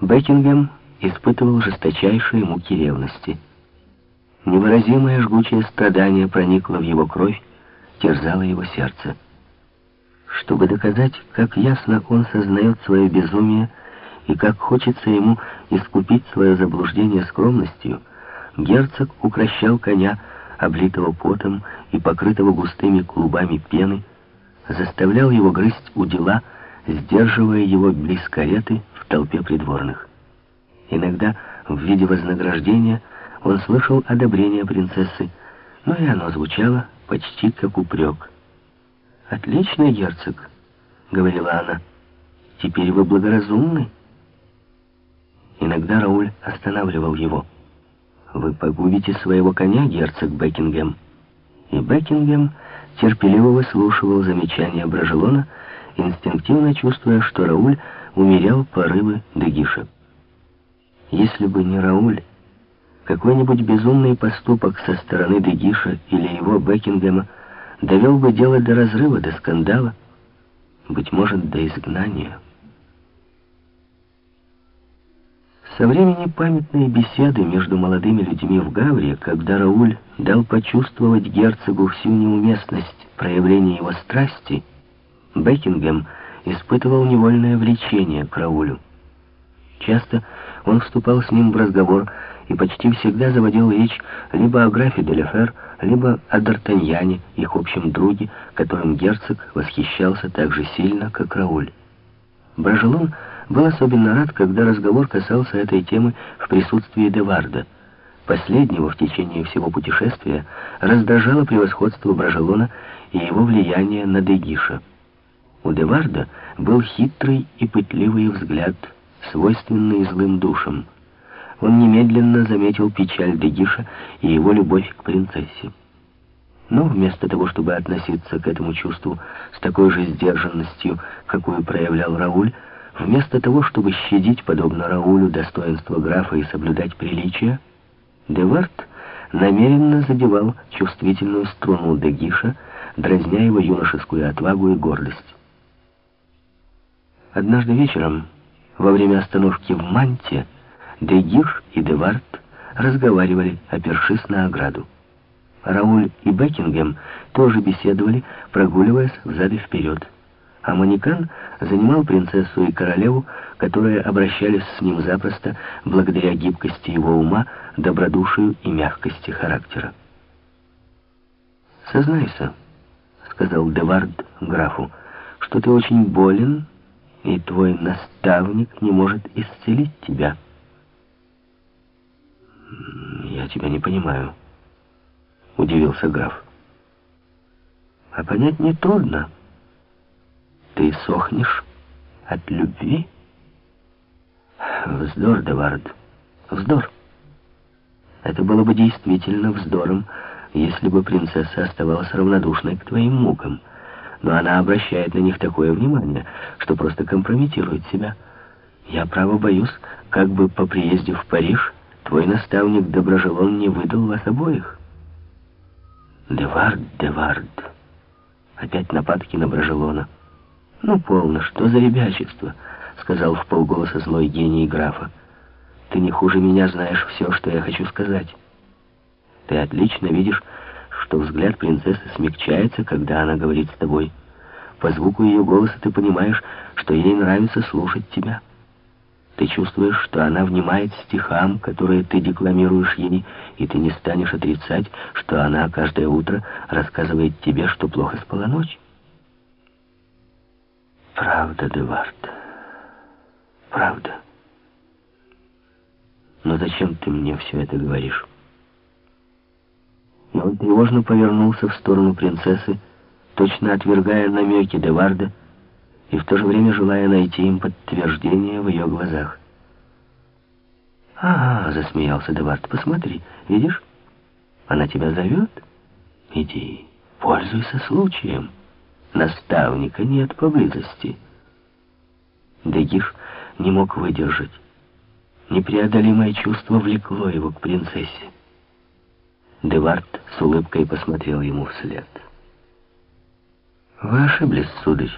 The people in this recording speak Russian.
Бекингем испытывал жесточайшие муки ревности. Невыразимое жгучее страдание проникло в его кровь, терзало его сердце. Чтобы доказать, как ясно он сознает свое безумие и как хочется ему искупить свое заблуждение скромностью, герцог укращал коня, облитого потом и покрытого густыми клубами пены, заставлял его грызть у дела, сдерживая его близ кареты в толпе придворных. Иногда в виде вознаграждения он слышал одобрение принцессы, но и оно звучало почти как упрек. «Отлично, герцог», — говорила она, — «теперь вы благоразумны». Иногда Рауль останавливал его. «Вы погубите своего коня, герцог Бекингем». И Бекингем терпеливо выслушивал замечания Брожелона, инстинктивно чувствуя, что Рауль умерял порывы Дегиша. Если бы не Рауль, какой-нибудь безумный поступок со стороны Дегиша или его Бекингема довел бы дело до разрыва, до скандала, быть может, до изгнания. Со времени памятной беседы между молодыми людьми в Гавре, когда Рауль дал почувствовать герцогу всю неуместность проявления его страсти, Бекингем испытывал невольное влечение к Раулю. Часто он вступал с ним в разговор и почти всегда заводил речь либо о графе Деляфер, либо о Д'Артаньяне, их общем друге, которым герцог восхищался так же сильно, как Рауль. Брожелон был особенно рад, когда разговор касался этой темы в присутствии Деварда. Последнего в течение всего путешествия раздражало превосходство Брожелона и его влияние на Дегиша. У Деварда был хитрый и пытливый взгляд, свойственный злым душам. Он немедленно заметил печаль Дегиша и его любовь к принцессе. Но вместо того, чтобы относиться к этому чувству с такой же сдержанностью, какую проявлял Рауль, вместо того, чтобы щадить, подобно Раулю, достоинство графа и соблюдать приличия, Девард намеренно задевал чувствительную струну Дегиша, дразня его юношескую отвагу и гордость. Однажды вечером, во время остановки в Манте, Дегиш и Девард разговаривали, опершись на ограду. Рауль и Бекингем тоже беседовали, прогуливаясь взад и вперед. А Манекан занимал принцессу и королеву, которые обращались с ним запросто благодаря гибкости его ума, добродушию и мягкости характера. «Сознайся», — сказал Девард графу, — «что ты очень болен, и твой наставник не может исцелить тебя». «Я тебя не понимаю». — удивился граф. «А понять нетрудно. Ты сохнешь от любви?» «Вздор, Девард, вздор. Это было бы действительно вздором, если бы принцесса оставалась равнодушной к твоим мукам. Но она обращает на них такое внимание, что просто компрометирует себя. Я, право, боюсь, как бы по приезде в Париж твой наставник Доброжелон не выдал вас обоих». Девард, Девард. Опять нападки на Брожелона. Ну, полно, что за ребячество, сказал в полголоса злой гений графа. Ты не хуже меня знаешь все, что я хочу сказать. Ты отлично видишь, что взгляд принцессы смягчается, когда она говорит с тобой. По звуку ее голоса ты понимаешь, что ей нравится слушать тебя. Ты чувствуешь, что она внимает стихам, которые ты декламируешь ей, и ты не станешь отрицать, что она каждое утро рассказывает тебе, что плохо спала ночь. Правда, Девард, правда. Но зачем ты мне все это говоришь? Он тревожно повернулся в сторону принцессы, точно отвергая намеки Деварда, и в то же время желая найти им подтверждение в ее глазах. «Ага», — засмеялся Девард, — «посмотри, видишь, она тебя зовет? Иди, пользуйся случаем. Наставника нет поблизости». Дегиш не мог выдержать. Непреодолимое чувство влекло его к принцессе. Девард с улыбкой посмотрел ему вслед. «Вы ошиблись, сударь».